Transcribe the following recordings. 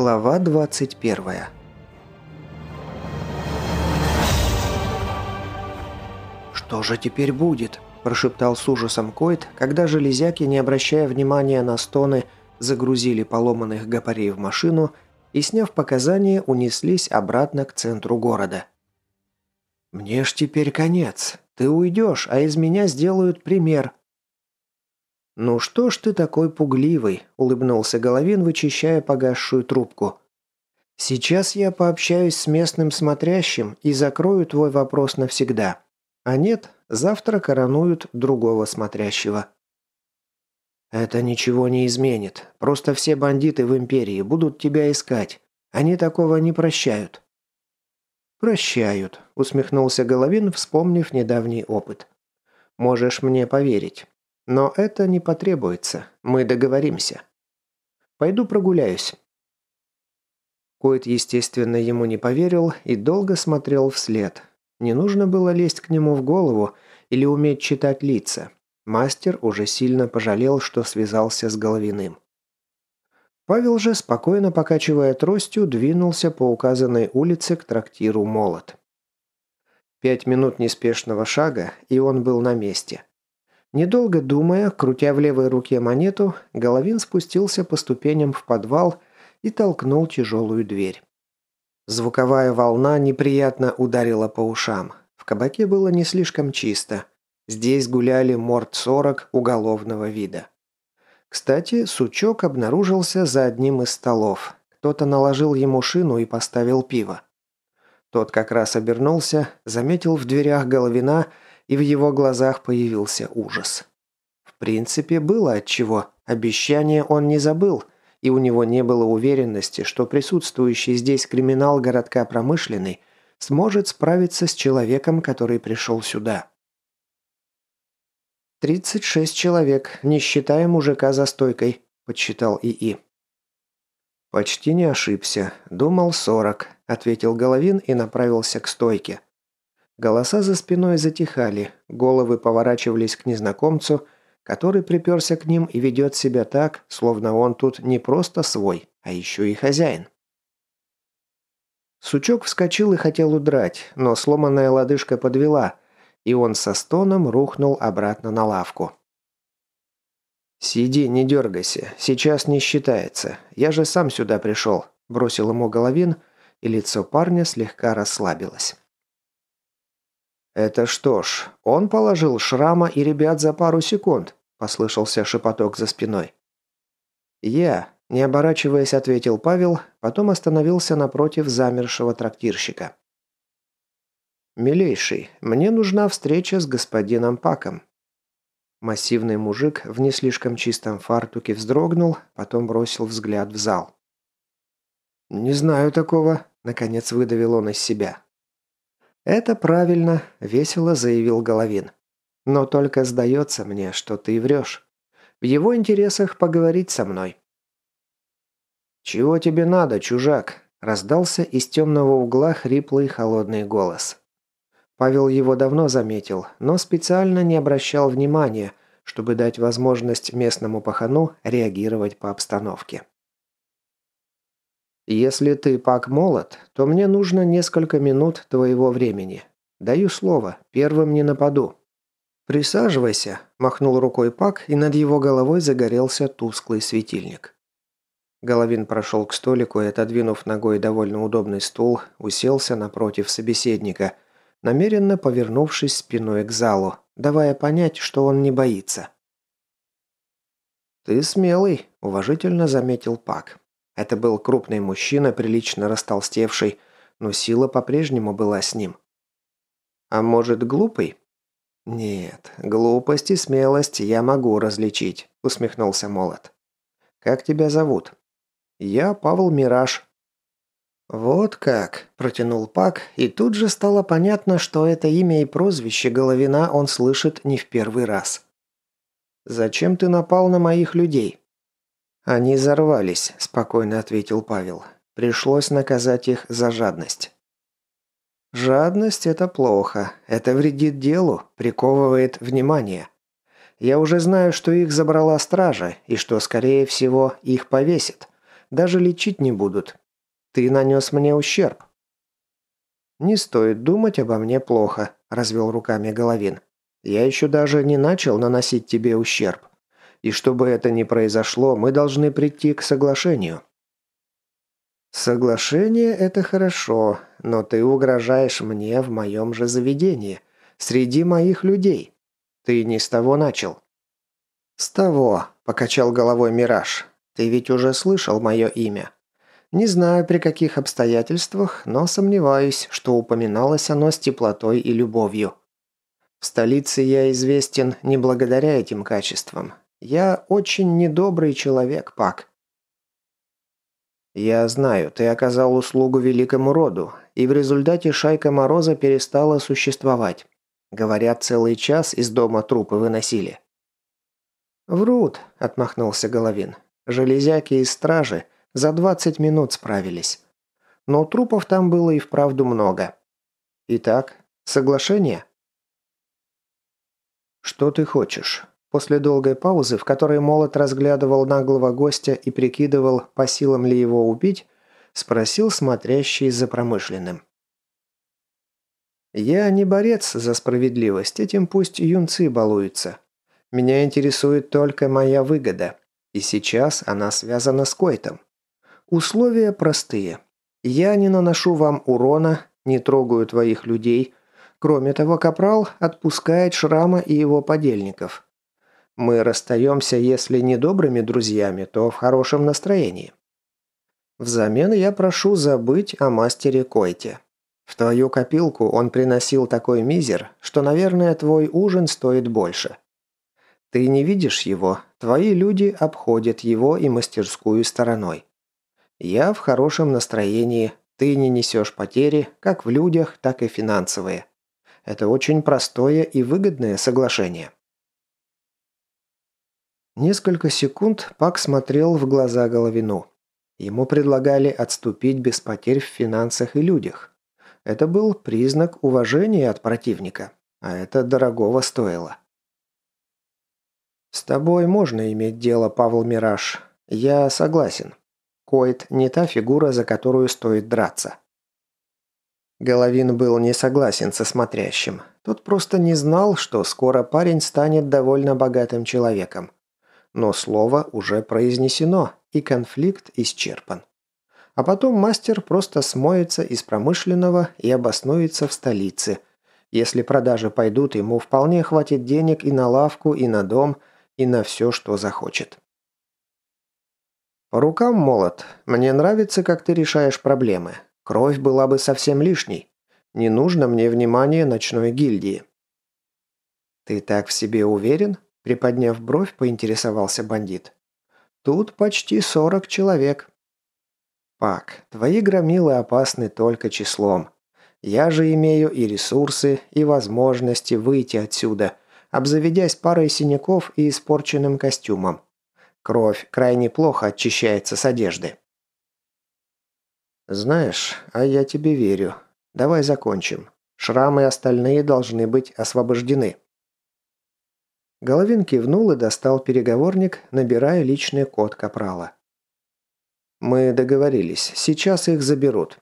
Глава 21 «Что же теперь будет?» – прошептал с ужасом Койт, когда железяки, не обращая внимания на стоны, загрузили поломанных гопарей в машину и, сняв показания, унеслись обратно к центру города. «Мне ж теперь конец. Ты уйдешь, а из меня сделают пример», «Ну что ж ты такой пугливый?» – улыбнулся Головин, вычищая погасшую трубку. «Сейчас я пообщаюсь с местным смотрящим и закрою твой вопрос навсегда. А нет, завтра коронуют другого смотрящего». «Это ничего не изменит. Просто все бандиты в Империи будут тебя искать. Они такого не прощают». «Прощают», – усмехнулся Головин, вспомнив недавний опыт. «Можешь мне поверить. Но это не потребуется. Мы договоримся. Пойду прогуляюсь». Койт, естественно, ему не поверил и долго смотрел вслед. Не нужно было лезть к нему в голову или уметь читать лица. Мастер уже сильно пожалел, что связался с Головиным. Павел же, спокойно покачивая тростью, двинулся по указанной улице к трактиру «Молот». Пять минут неспешного шага, и он был на месте. Недолго думая, крутя в левой руке монету, Головин спустился по ступеням в подвал и толкнул тяжелую дверь. Звуковая волна неприятно ударила по ушам. В кабаке было не слишком чисто. Здесь гуляли морд-40 уголовного вида. Кстати, сучок обнаружился за одним из столов. Кто-то наложил ему шину и поставил пиво. Тот как раз обернулся, заметил в дверях Головина – и в его глазах появился ужас. В принципе, было отчего. Обещание он не забыл, и у него не было уверенности, что присутствующий здесь криминал городка промышленный сможет справиться с человеком, который пришел сюда. «Тридцать шесть человек, не считая мужика за стойкой», – подсчитал ИИ. «Почти не ошибся. Думал сорок», – ответил Головин и направился к стойке. Голоса за спиной затихали, головы поворачивались к незнакомцу, который приперся к ним и ведет себя так, словно он тут не просто свой, а еще и хозяин. Сучок вскочил и хотел удрать, но сломанная лодыжка подвела, и он со стоном рухнул обратно на лавку. «Сиди, не дергайся, сейчас не считается. Я же сам сюда пришел», – бросил ему Головин, и лицо парня слегка расслабилось. «Это что ж, он положил шрама и ребят за пару секунд», – послышался шепоток за спиной. «Я», – не оборачиваясь, ответил Павел, потом остановился напротив замершего трактирщика. «Милейший, мне нужна встреча с господином Паком». Массивный мужик в не слишком чистом фартуке вздрогнул, потом бросил взгляд в зал. «Не знаю такого», – наконец выдавил он из себя. «Это правильно», – весело заявил Головин. «Но только сдается мне, что ты врешь. В его интересах поговорить со мной». «Чего тебе надо, чужак?» – раздался из темного угла хриплый холодный голос. Павел его давно заметил, но специально не обращал внимания, чтобы дать возможность местному пахану реагировать по обстановке. «Если ты пак молод, то мне нужно несколько минут твоего времени. Даю слово, первым не нападу». «Присаживайся», – махнул рукой пак, и над его головой загорелся тусклый светильник. Головин прошел к столику и, отодвинув ногой довольно удобный стул, уселся напротив собеседника, намеренно повернувшись спиной к залу, давая понять, что он не боится. «Ты смелый», – уважительно заметил Пак. Это был крупный мужчина, прилично растолстевший, но сила по-прежнему была с ним. А может, глупый? Нет, глупость и смелость я могу различить, усмехнулся Молот. Как тебя зовут? Я Павел Мираж. Вот как, протянул Пак, и тут же стало понятно, что это имя и прозвище Головина он слышит не в первый раз. Зачем ты напал на моих людей? «Они взорвались», – спокойно ответил Павел. «Пришлось наказать их за жадность». «Жадность – это плохо. Это вредит делу, приковывает внимание. Я уже знаю, что их забрала стража, и что, скорее всего, их повесят. Даже лечить не будут. Ты нанес мне ущерб». «Не стоит думать обо мне плохо», – развел руками Головин. «Я еще даже не начал наносить тебе ущерб. И чтобы это не произошло, мы должны прийти к соглашению». «Соглашение – это хорошо, но ты угрожаешь мне в моем же заведении, среди моих людей. Ты не с того начал». «С того», – покачал головой Мираж. «Ты ведь уже слышал мое имя. Не знаю, при каких обстоятельствах, но сомневаюсь, что упоминалось оно с теплотой и любовью. В столице я известен не благодаря этим качествам. Я очень недобрый человек, Пак. Я знаю, ты оказал услугу великому роду, и в результате Шайка Мороза перестала существовать. Говорят, целый час из дома трупы выносили. «Врут», – отмахнулся Головин. «Железяки из стражи – за 20 минут справились. Но трупов там было и вправду много. Итак, соглашение? Что ты хочешь? После долгой паузы, в которой Молот разглядывал наглого гостя и прикидывал, по силам ли его убить, спросил смотрящий за промышленным. «Я не борец за справедливость, этим пусть юнцы балуются. Меня интересует только моя выгода, и сейчас она связана с Койтом. Условия простые. Я не наношу вам урона, не трогаю твоих людей. Кроме того, Капрал отпускает Шрама и его подельников. Мы расстаемся, если не добрыми друзьями, то в хорошем настроении. Взамен я прошу забыть о мастере Койте. В твою копилку он приносил такой мизер, что, наверное, твой ужин стоит больше. Ты не видишь его, твои люди обходят его и мастерскую стороной. Я в хорошем настроении, ты не несешь потери, как в людях, так и финансовые. Это очень простое и выгодное соглашение. Несколько секунд Пак смотрел в глаза Головину. Ему предлагали отступить без потерь в финансах и людях. Это был признак уважения от противника, а это дорогого стоило. «С тобой можно иметь дело, Павел Мираж. Я согласен. Койт не та фигура, за которую стоит драться. Головин был не согласен со смотрящим. Тот просто не знал, что скоро парень станет довольно богатым человеком. Но слово уже произнесено, и конфликт исчерпан. А потом мастер просто смоется из промышленного и обоснуется в столице. Если продажи пойдут, ему вполне хватит денег и на лавку, и на дом, и на все, что захочет. «По рукам, молот. Мне нравится, как ты решаешь проблемы. Кровь была бы совсем лишней. Не нужно мне внимание ночной гильдии». «Ты так в себе уверен?» Приподняв бровь, поинтересовался бандит. «Тут почти сорок человек». «Пак, твои громилы опасны только числом. Я же имею и ресурсы, и возможности выйти отсюда, обзаведясь парой синяков и испорченным костюмом. Кровь крайне плохо очищается с одежды. Знаешь, а я тебе верю. Давай закончим. Шрамы остальные должны быть освобождены. Головин кивнул и достал переговорник, набирая личный код Капрала. «Мы договорились. Сейчас их заберут».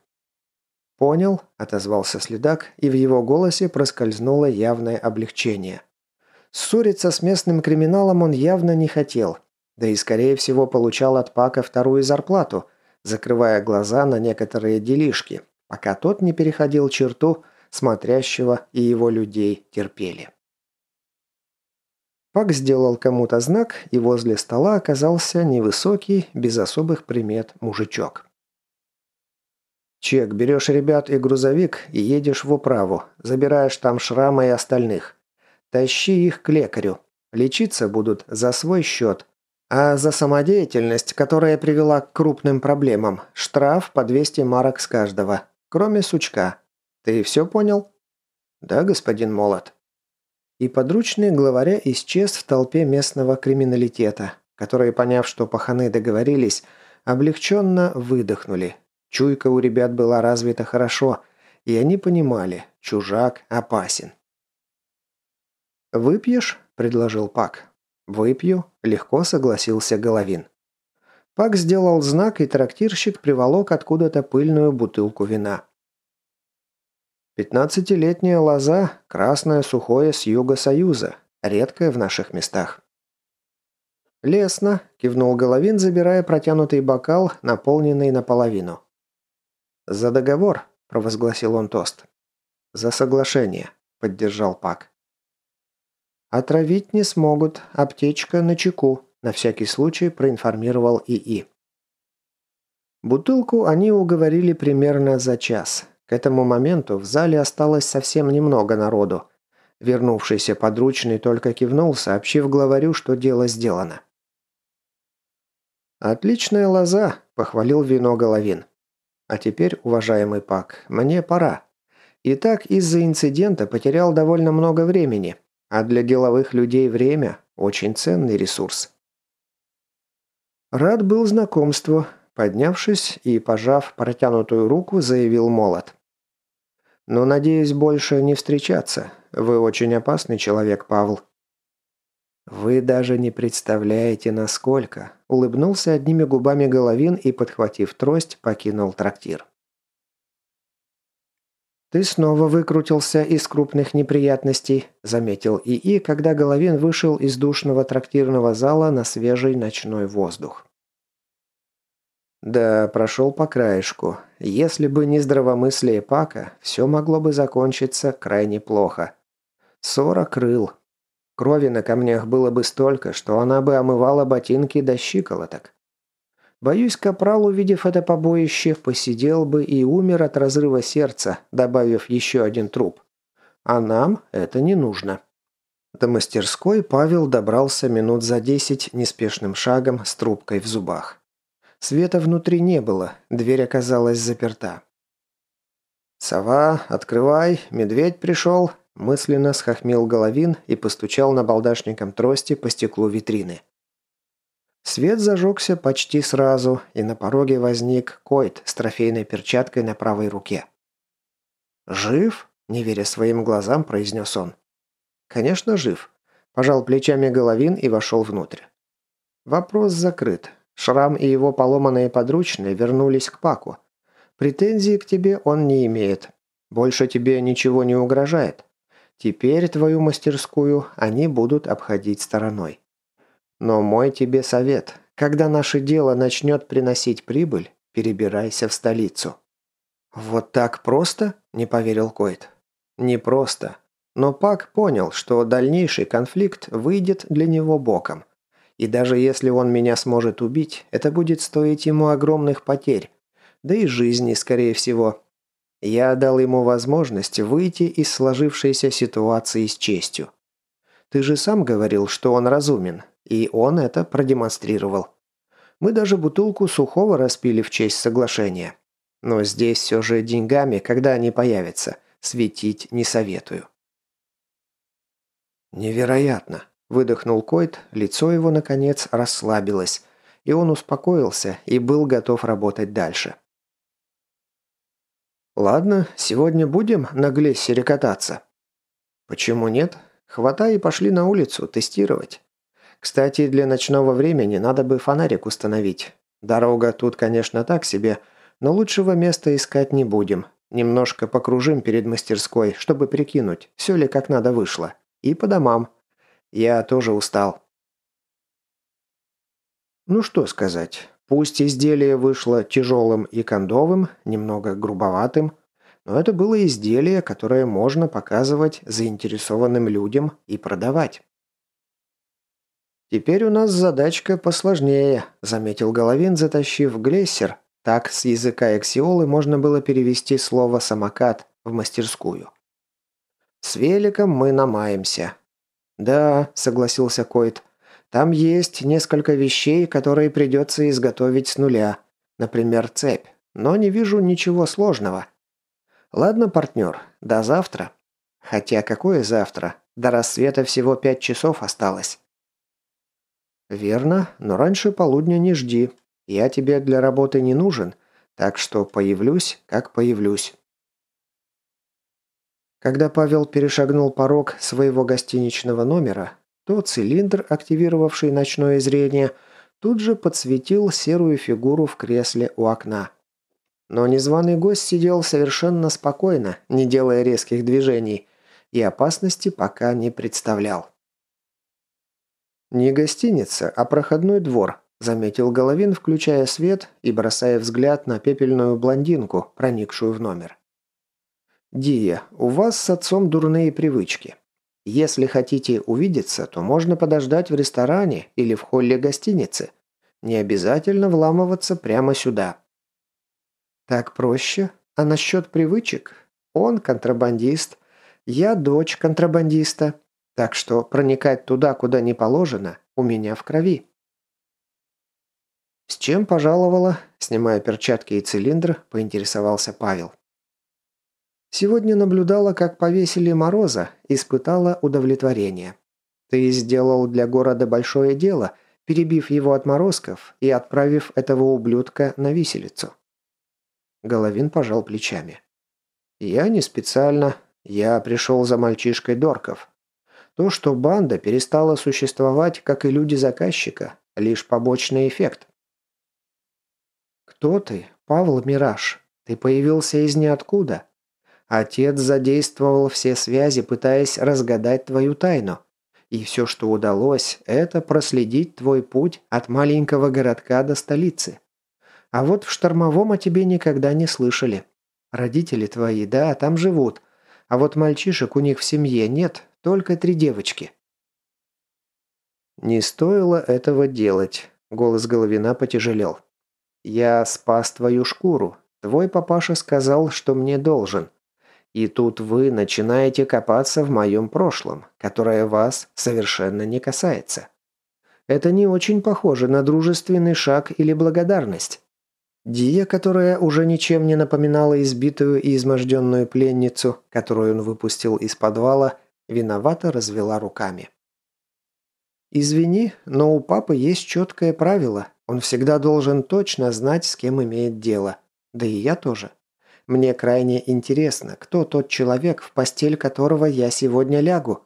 «Понял», – отозвался следак, и в его голосе проскользнуло явное облегчение. Ссориться с местным криминалом он явно не хотел, да и, скорее всего, получал от Пака вторую зарплату, закрывая глаза на некоторые делишки, пока тот не переходил черту, смотрящего и его людей терпели. Пак сделал кому-то знак, и возле стола оказался невысокий, без особых примет мужичок. «Чек, берешь ребят и грузовик и едешь в управу, забираешь там шрама и остальных. Тащи их к лекарю. Лечиться будут за свой счет, а за самодеятельность, которая привела к крупным проблемам, штраф по 200 марок с каждого, кроме сучка. Ты все понял? Да, господин Молот. И подручный главаря исчез в толпе местного криминалитета, которые, поняв, что паханы договорились, облегченно выдохнули. Чуйка у ребят была развита хорошо, и они понимали, чужак опасен. «Выпьешь?» – предложил Пак. «Выпью», – легко согласился Головин. Пак сделал знак, и трактирщик приволок откуда-то пыльную бутылку вина. Пятнадцатилетняя лоза, красное сухое с юга Союза, редкое в наших местах. «Лесно», – кивнул Головин, забирая протянутый бокал, наполненный наполовину. «За договор», – провозгласил он тост. «За соглашение», – поддержал Пак. «Отравить не смогут, аптечка на чеку», – на всякий случай проинформировал ИИ. Бутылку они уговорили примерно за час. К этому моменту в зале осталось совсем немного народу. Вернувшийся подручный только кивнул, сообщив главарю, что дело сделано. «Отличная лоза», – похвалил вино Головин. «А теперь, уважаемый Пак, мне пора. И так из-за инцидента потерял довольно много времени, а для деловых людей время – очень ценный ресурс». Рад был знакомству. Поднявшись и пожав протянутую руку, заявил Молот. «Но надеюсь больше не встречаться. Вы очень опасный человек, Павл. «Вы даже не представляете, насколько!» – улыбнулся одними губами Головин и, подхватив трость, покинул трактир. «Ты снова выкрутился из крупных неприятностей», – заметил ИИ, когда Головин вышел из душного трактирного зала на свежий ночной воздух. Да, прошел по краешку. Если бы не здравомыслие Пака, все могло бы закончиться крайне плохо. Ссора крыл, Крови на камнях было бы столько, что она бы омывала ботинки до щиколоток. Боюсь, капрал, увидев это побоище, посидел бы и умер от разрыва сердца, добавив еще один труп. А нам это не нужно. До мастерской Павел добрался минут за десять неспешным шагом с трубкой в зубах. Света внутри не было, дверь оказалась заперта. «Сова, открывай, медведь пришел», Мысленно схохмел Головин и постучал на балдашником трости по стеклу витрины. Свет зажегся почти сразу, и на пороге возник Койт с трофейной перчаткой на правой руке. «Жив?» – не веря своим глазам, произнес он. «Конечно, жив», – пожал плечами Головин и вошел внутрь. Вопрос закрыт. Шрам и его поломанные подручные вернулись к Паку. Претензий к тебе он не имеет. Больше тебе ничего не угрожает. Теперь твою мастерскую они будут обходить стороной. Но мой тебе совет. Когда наше дело начнет приносить прибыль, перебирайся в столицу». «Вот так просто?» – не поверил Койт. «Не просто. Но Пак понял, что дальнейший конфликт выйдет для него боком. И даже если он меня сможет убить, это будет стоить ему огромных потерь. Да и жизни, скорее всего. Я дал ему возможность выйти из сложившейся ситуации с честью. Ты же сам говорил, что он разумен, и он это продемонстрировал. Мы даже бутылку сухого распили в честь соглашения. Но здесь все же деньгами, когда они появятся, светить не советую. «Невероятно!» – выдохнул Койт, лицо его, наконец, расслабилось, и он успокоился и был готов работать дальше. «Ладно, сегодня будем на глессере кататься». «Почему нет? Хватай и пошли на улицу тестировать. Кстати, для ночного времени надо бы фонарик установить. Дорога тут, конечно, так себе, но лучшего места искать не будем. Немножко покружим перед мастерской, чтобы прикинуть, все ли как надо вышло. И по домам. Я тоже устал». Ну что сказать. Пусть изделие вышло тяжелым и кондовым, немного грубоватым, но это было изделие, которое можно показывать заинтересованным людям и продавать. «Теперь у нас задачка посложнее», – заметил Головин, затащив глессер. Так с языка эксиолы можно было перевести слово «самокат» в мастерскую. «С великом мы намаемся». «Да», – согласился Койт, там есть несколько вещей, которые придется изготовить с нуля. Например, цепь. Но не вижу ничего сложного. Ладно, партнер, до завтра. Хотя какое завтра? До рассвета всего пять часов осталось. Верно, но раньше полудня не жди. Я тебе для работы не нужен, так что появлюсь, как появлюсь. Когда Павел перешагнул порог своего гостиничного номера, то цилиндр, активировавший ночное зрение, тут же подсветил серую фигуру в кресле у окна. Но незваный гость сидел совершенно спокойно, не делая резких движений, и опасности пока не представлял. «Не гостиница, а проходной двор», – заметил Головин, включая свет и бросая взгляд на пепельную блондинку, проникшую в номер. «Дия, у вас с отцом дурные привычки. Если хотите увидеться, то можно подождать в ресторане или в холле гостиницы. Не обязательно вламываться прямо сюда». «Так проще? А насчет привычек? Он контрабандист, я дочь контрабандиста, так что проникать туда, куда не положено, у меня в крови». «С чем пожаловала?» – снимая перчатки и цилиндр, поинтересовался Павел. «Сегодня наблюдала, как повесили Мороза, испытала удовлетворение. Ты сделал для города большое дело, перебив его отморозков и отправив этого ублюдка на виселицу». Головин пожал плечами. «Я не специально. Я пришел за мальчишкой Дорков. То, что банда перестала существовать, как и люди заказчика, лишь побочный эффект. «Кто ты, Павел Мираж? Ты появился из ниоткуда. Отец задействовал все связи, пытаясь разгадать твою тайну. И все, что удалось, это проследить твой путь от маленького городка до столицы. А вот в Штормовом о тебе никогда не слышали. Родители твои, да, там живут. А вот мальчишек у них в семье нет, только три девочки». «Не стоило этого делать», — голос Головина потяжелел. «Я спас твою шкуру. Твой папаша сказал, что мне должен. И тут вы начинаете копаться в моем прошлом, которое вас совершенно не касается. Это не очень похоже на дружественный шаг или благодарность. Дия, которая уже ничем не напоминала избитую и изможденную пленницу, которую он выпустил из подвала, виновато развела руками. «Извини, но у папы есть четкое правило. Он всегда должен точно знать, с кем имеет дело. Да и я тоже. Мне крайне интересно, кто тот человек, в постель которого я сегодня лягу».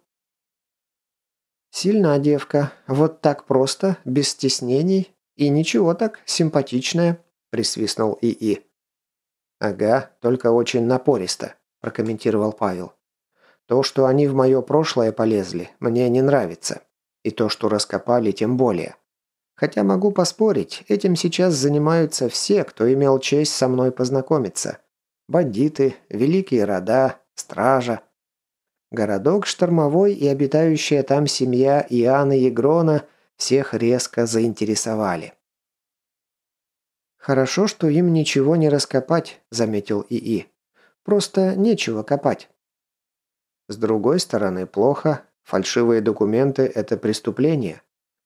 «Сильна девка. Вот так просто, без стеснений. И ничего так, симпатичная», присвистнул ИИ. «Ага, только очень напористо», – прокомментировал Павел. «То, что они в мое прошлое полезли, мне не нравится. И то, что раскопали, тем более. Хотя могу поспорить, этим сейчас занимаются все, кто имел честь со мной познакомиться. Бандиты, великие рода, стража. Городок штормовой и обитающая там семья Иоанна Егрона всех резко заинтересовали. «Хорошо, что им ничего не раскопать», – заметил ИИ. «Просто нечего копать». С другой стороны, плохо. Фальшивые документы – это преступление.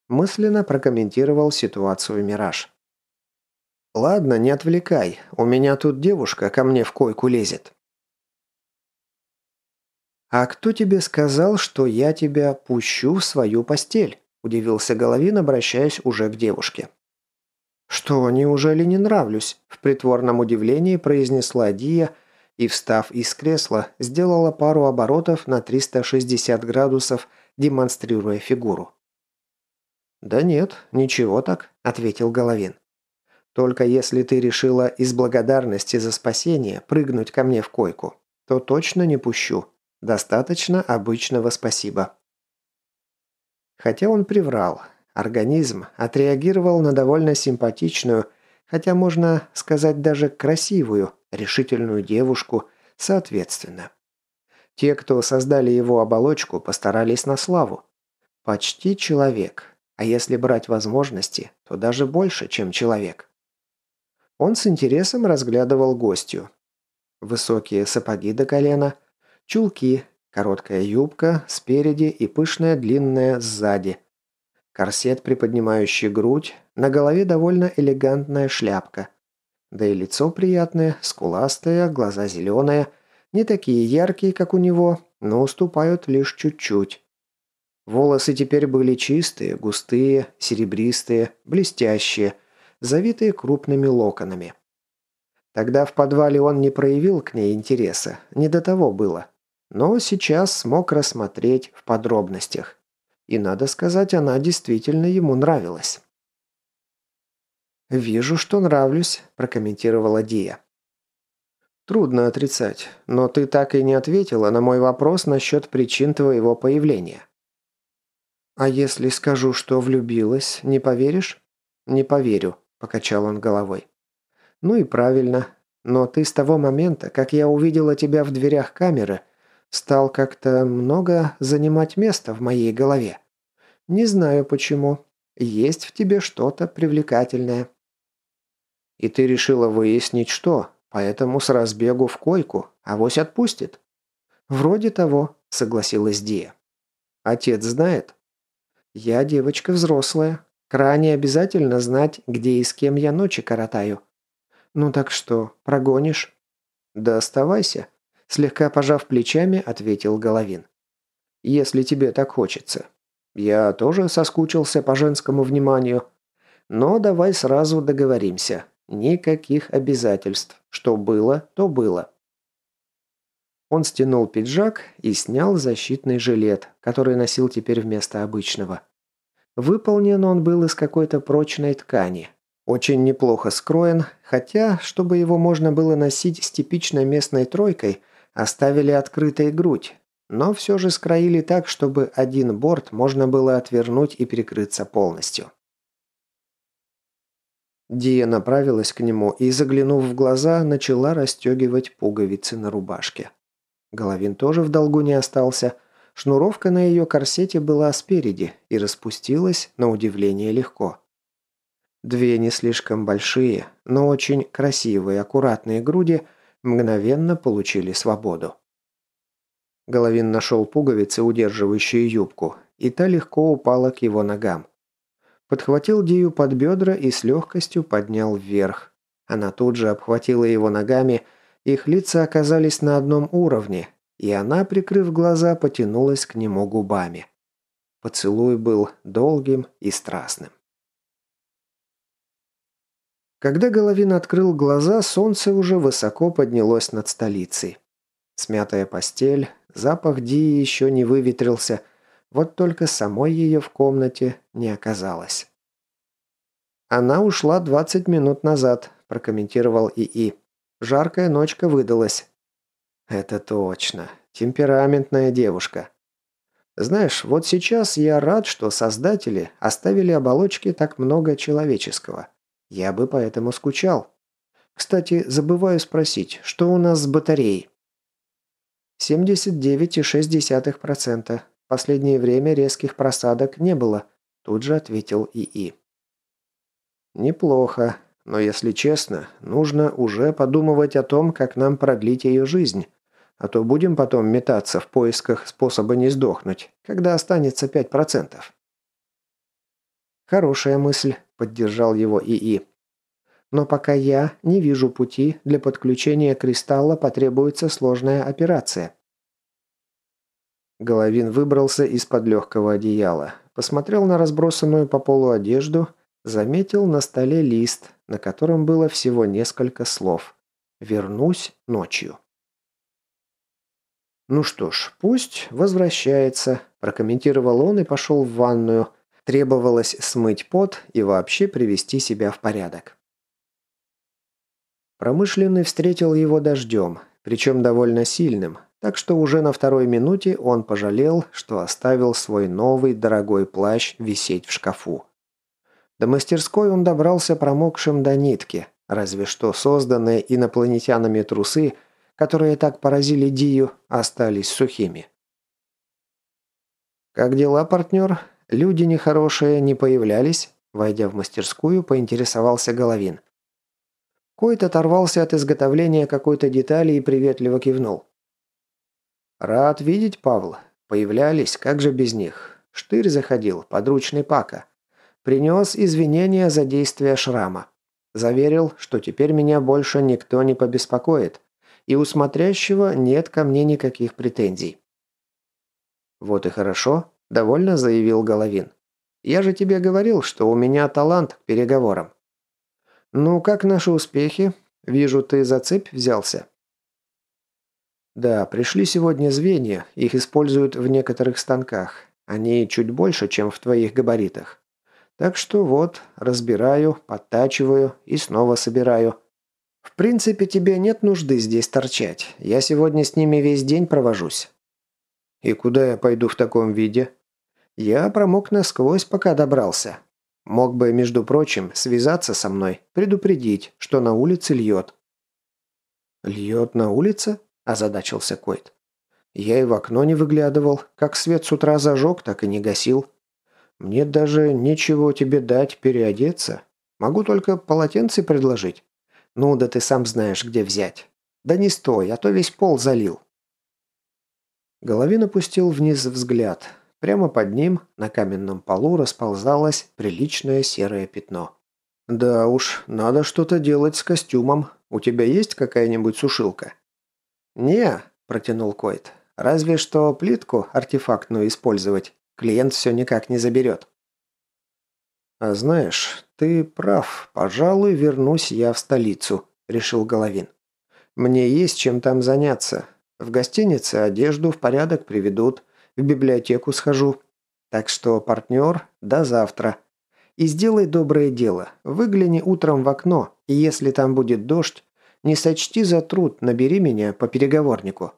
Мысленно прокомментировал ситуацию Мираж. «Ладно, не отвлекай. У меня тут девушка ко мне в койку лезет». «А кто тебе сказал, что я тебя пущу в свою постель?» – удивился Головин, обращаясь уже к девушке. «Что, неужели не нравлюсь?» – в притворном удивлении произнесла Дия и, встав из кресла, сделала пару оборотов на 360 градусов, демонстрируя фигуру. «Да нет, ничего так», – ответил Головин. «Только если ты решила из благодарности за спасение прыгнуть ко мне в койку, то точно не пущу. Достаточно обычного спасибо». Хотя он приврал, Организм отреагировал на довольно симпатичную, хотя можно сказать даже красивую, решительную девушку соответственно. Те, кто создали его оболочку, постарались на славу. Почти человек, а если брать возможности, то даже больше, чем человек. Он с интересом разглядывал гостью. Высокие сапоги до колена, чулки, короткая юбка спереди и пышная длинная сзади – Корсет, приподнимающий грудь, на голове довольно элегантная шляпка. Да и лицо приятное, скуластое, глаза зеленые, не такие яркие, как у него, но уступают лишь чуть-чуть. Волосы теперь были чистые, густые, серебристые, блестящие, завитые крупными локонами. Тогда в подвале он не проявил к ней интереса, не до того было. Но сейчас смог рассмотреть в подробностях. И надо сказать, она действительно ему нравилась. «Вижу, что нравлюсь», – прокомментировала Дия. «Трудно отрицать, но ты так и не ответила на мой вопрос насчет причин твоего появления». «А если скажу, что влюбилась, не поверишь?» «Не поверю», – покачал он головой. «Ну и правильно. Но ты с того момента, как я увидела тебя в дверях камеры, стал как-то много занимать место в моей голове. Не знаю почему. Есть в тебе что-то привлекательное». «И ты решила выяснить, что?» Поэтому с разбегу в койку, а вось отпустит». «Вроде того», — согласилась Дия. «Отец знает?» «Я девочка взрослая. Крайне обязательно знать, где и с кем я ночи коротаю». «Ну так что, прогонишь?» «Да оставайся», — слегка пожав плечами, ответил Головин. «Если тебе так хочется. Я тоже соскучился по женскому вниманию. Но давай сразу договоримся. Никаких обязательств. Что было, то было. Он стянул пиджак и снял защитный жилет, который носил теперь вместо обычного. Выполнен он был из какой-то прочной ткани. Очень неплохо скроен, хотя, чтобы его можно было носить с типичной местной тройкой, оставили открытой грудь, но все же скроили так, чтобы один борт можно было отвернуть и перекрыться полностью. Дия направилась к нему и, заглянув в глаза, начала расстегивать пуговицы на рубашке. Головин тоже в долгу не остался. Шнуровка на ее корсете была спереди и распустилась, на удивление, легко. Две не слишком большие, но очень красивые, аккуратные груди мгновенно получили свободу. Головин нашел пуговицы, удерживающие юбку, и та легко упала к его ногам. Подхватил Дию под бедра и с легкостью поднял вверх. Она тут же обхватила его ногами, их лица оказались на одном уровне, и она, прикрыв глаза, потянулась к нему губами. Поцелуй был долгим и страстным. Когда Головин открыл глаза, солнце уже высоко поднялось над столицей. Смятая постель, запах Дии еще не выветрился – вот только самой ее в комнате не оказалось. «Она ушла 20 минут назад», – прокомментировал ИИ. «Жаркая ночка выдалась». «Это точно. Темпераментная девушка». «Знаешь, вот сейчас я рад, что создатели оставили оболочки так много человеческого. Я бы поэтому скучал. Кстати, забываю спросить, что у нас с батареей?» «79,6%. Последнее время резких просадок не было», – тут же ответил ИИ. «Неплохо, но если честно, нужно уже подумывать о том, как нам продлить ее жизнь, а то будем потом метаться в поисках способа не сдохнуть, когда останется 5%. «Хорошая мысль», – поддержал его ИИ. «Но пока я не вижу пути, для подключения кристалла потребуется сложная операция. Головин выбрался из-под легкого одеяла, посмотрел на разбросанную по полу одежду, заметил на столе лист, на котором было всего несколько слов. «Вернусь ночью». «Ну что ж, пусть возвращается», – прокомментировал он и пошел в ванную. Требовалось смыть пот и вообще привести себя в порядок. Промышленный встретил его дождем, причем довольно сильным, так что уже на второй минуте он пожалел, что оставил свой новый дорогой плащ висеть в шкафу. До мастерской он добрался промокшим до нитки, разве что созданные инопланетянами трусы, которые так поразили Дию, остались сухими. «Как дела, партнер? Люди нехорошие не появлялись?» Войдя в мастерскую, поинтересовался Головин. Койт оторвался от изготовления какой-то детали и приветливо кивнул. «Рад видеть, Павел. Появлялись, как же без них. Штырь заходил, подручный Пака. Принес извинения за действия шрама. Заверил, что теперь меня больше никто не побеспокоит, и у смотрящего нет ко мне никаких претензий». «Вот и хорошо», – довольно заявил Головин. «Я же тебе говорил, что у меня талант к переговорам». «Ну, как наши успехи? Вижу, ты за цепь взялся». Да, пришли сегодня звенья, их используют в некоторых станках. Они чуть больше, чем в твоих габаритах. Так что вот, разбираю, подтачиваю и снова собираю. В принципе, тебе нет нужды здесь торчать. Я сегодня с ними весь день провожусь. И куда я пойду в таком виде? Я промок насквозь, пока добрался. Мог бы, между прочим, связаться со мной, предупредить, что на улице льет. «Льет на улице?» – озадачился Койт. «Я и в окно не выглядывал. Как свет с утра зажег, так и не гасил. Мне даже нечего тебе дать переодеться. Могу только полотенце предложить. Ну да ты сам знаешь, где взять. Да не стой, а то весь пол залил». Головин опустил вниз взгляд. Прямо под ним, на каменном полу, расползалось приличное серое пятно. «Да уж, надо что-то делать с костюмом. У тебя есть какая-нибудь сушилка?» «Не», – протянул Койт. «Разве что плитку артефактную использовать. Клиент все никак не заберет». «А знаешь, ты прав. Пожалуй, вернусь я в столицу», – решил Головин. «Мне есть чем там заняться. В гостинице одежду в порядок приведут в библиотеку схожу. Так что, партнер, до завтра. И сделай доброе дело. Выгляни утром в окно, и если там будет дождь, не сочти за труд, набери меня по переговорнику.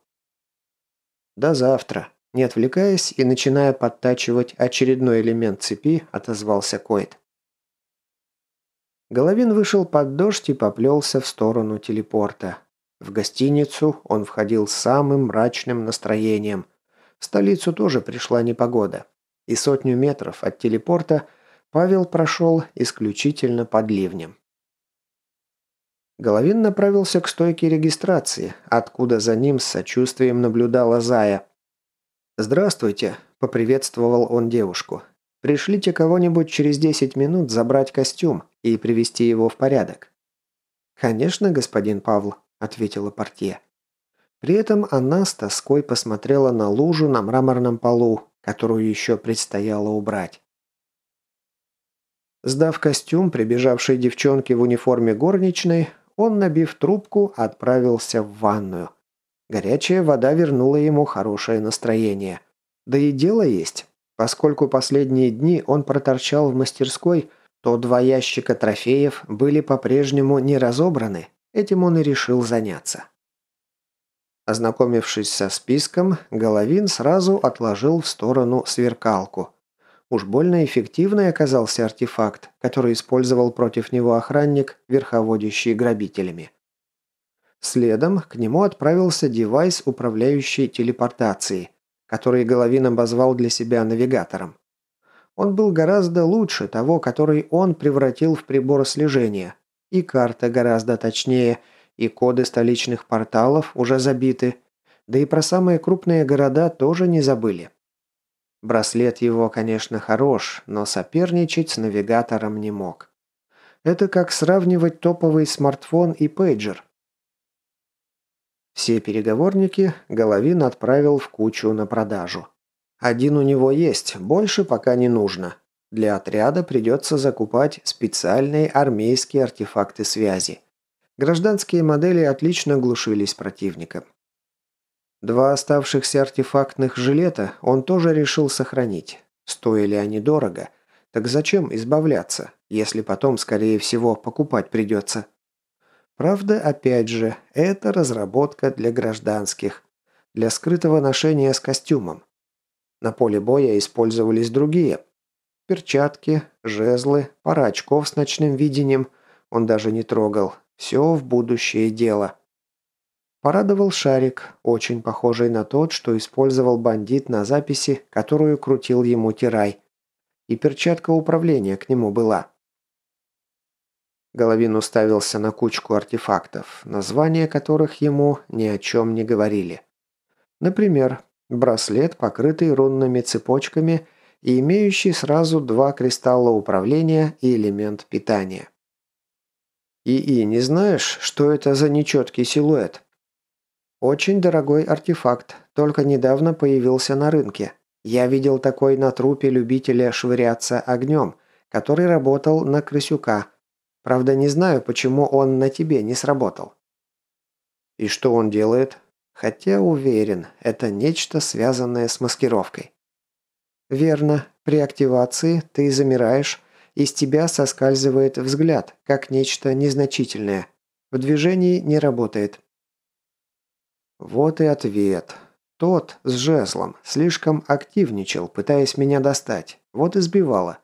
До завтра. Не отвлекаясь и начиная подтачивать очередной элемент цепи, отозвался Койт. Головин вышел под дождь и поплелся в сторону телепорта. В гостиницу он входил с самым мрачным настроением – в столицу тоже пришла непогода. И сотню метров от телепорта Павел прошел исключительно под ливнем. Головин направился к стойке регистрации, откуда за ним с сочувствием наблюдала Зая. «Здравствуйте», – поприветствовал он девушку. «Пришлите кого-нибудь через 10 минут забрать костюм и привести его в порядок». «Конечно, господин Павл», – ответила портье. При этом она с тоской посмотрела на лужу на мраморном полу, которую еще предстояло убрать. Сдав костюм прибежавшей девчонке в униформе горничной, он, набив трубку, отправился в ванную. Горячая вода вернула ему хорошее настроение. Да и дело есть. Поскольку последние дни он проторчал в мастерской, то два ящика трофеев были по-прежнему не разобраны. Этим он и решил заняться. Ознакомившись со списком, Головин сразу отложил в сторону сверкалку. Уж больно эффективный оказался артефакт, который использовал против него охранник, верховодящий грабителями. Следом к нему отправился девайс, управляющий телепортацией, который Головин обозвал для себя навигатором. Он был гораздо лучше того, который он превратил в прибор слежения, и карта гораздо точнее – и коды столичных порталов уже забиты, да и про самые крупные города тоже не забыли. Браслет его, конечно, хорош, но соперничать с навигатором не мог. Это как сравнивать топовый смартфон и пейджер. Все переговорники Головин отправил в кучу на продажу. Один у него есть, больше пока не нужно. Для отряда придется закупать специальные армейские артефакты связи. Гражданские модели отлично глушились противником. Два оставшихся артефактных жилета он тоже решил сохранить. Стоили они дорого. Так зачем избавляться, если потом, скорее всего, покупать придется? Правда, опять же, это разработка для гражданских, для скрытого ношения с костюмом. На поле боя использовались другие. Перчатки, жезлы, пара очков с ночным видением он даже не трогал, все в будущее дело. Порадовал шарик, очень похожий на тот, что использовал бандит на записи, которую крутил ему Тирай. И перчатка управления к нему была. Головин уставился на кучку артефактов, названия которых ему ни о чем не говорили. Например, браслет, покрытый рунными цепочками и имеющий сразу два кристалла управления и элемент питания. ИИ, не знаешь, что это за нечеткий силуэт? Очень дорогой артефакт, только недавно появился на рынке. Я видел такой на трупе любителя швыряться огнем, который работал на крысюка. Правда, не знаю, почему он на тебе не сработал. И что он делает? Хотя уверен, это нечто связанное с маскировкой. Верно, при активации ты замираешь Из тебя соскальзывает взгляд, как нечто незначительное. В движении не работает. Вот и ответ. Тот с жезлом слишком активничал, пытаясь меня достать. Вот и сбивало.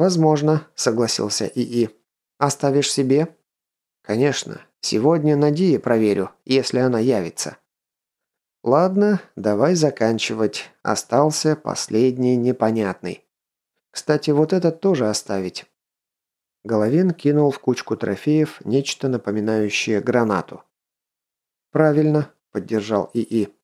«Возможно», — согласился ИИ. «Оставишь себе?» «Конечно. Сегодня на Дии проверю, если она явится». «Ладно, давай заканчивать. Остался последний непонятный. Кстати, вот этот тоже оставить». Головин кинул в кучку трофеев нечто напоминающее гранату. «Правильно», – поддержал ИИ.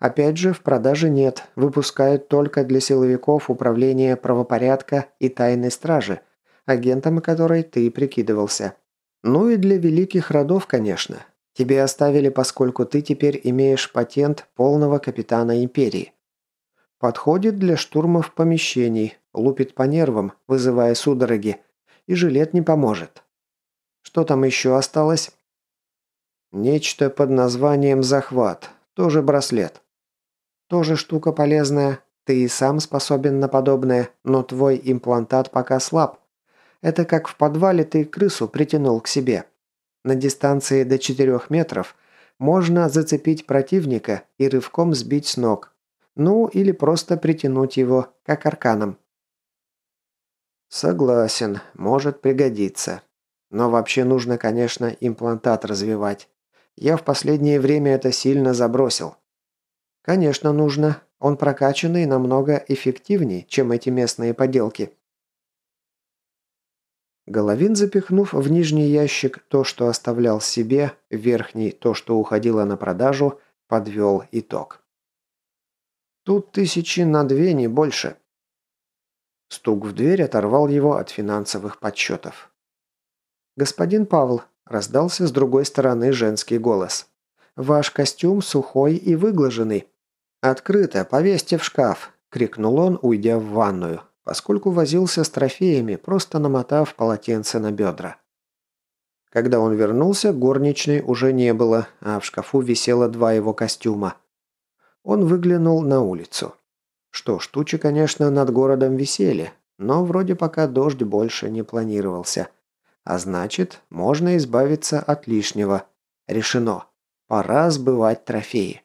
«Опять же, в продаже нет, выпускают только для силовиков управления правопорядка и тайной стражи, агентом которой ты прикидывался. Ну и для великих родов, конечно. Тебе оставили, поскольку ты теперь имеешь патент полного капитана империи. Подходит для штурмов помещений, лупит по нервам, вызывая судороги, и жилет не поможет. Что там еще осталось? Нечто под названием «захват». Тоже браслет. Тоже штука полезная. Ты и сам способен на подобное, но твой имплантат пока слаб. Это как в подвале ты крысу притянул к себе. На дистанции до 4 метров можно зацепить противника и рывком сбить с ног. Ну, или просто притянуть его, как арканом. Согласен, может пригодиться. Но вообще нужно, конечно, имплантат развивать. Я в последнее время это сильно забросил. Конечно, нужно. Он прокачанный намного эффективнее, чем эти местные поделки. Головин, запихнув в нижний ящик то, что оставлял себе, верхний то, что уходило на продажу, подвел итог. Тут тысячи на две, не больше. Стук в дверь оторвал его от финансовых подсчетов. «Господин Павл, Раздался с другой стороны женский голос. «Ваш костюм сухой и выглаженный». «Открыто, повесьте в шкаф!» – крикнул он, уйдя в ванную, поскольку возился с трофеями, просто намотав полотенце на бедра. Когда он вернулся, горничной уже не было, а в шкафу висело два его костюма. Он выглянул на улицу. Что ж, тучи, конечно, над городом висели, но вроде пока дождь больше не планировался – а значит, можно избавиться от лишнего. Решено. Пора сбывать трофеи.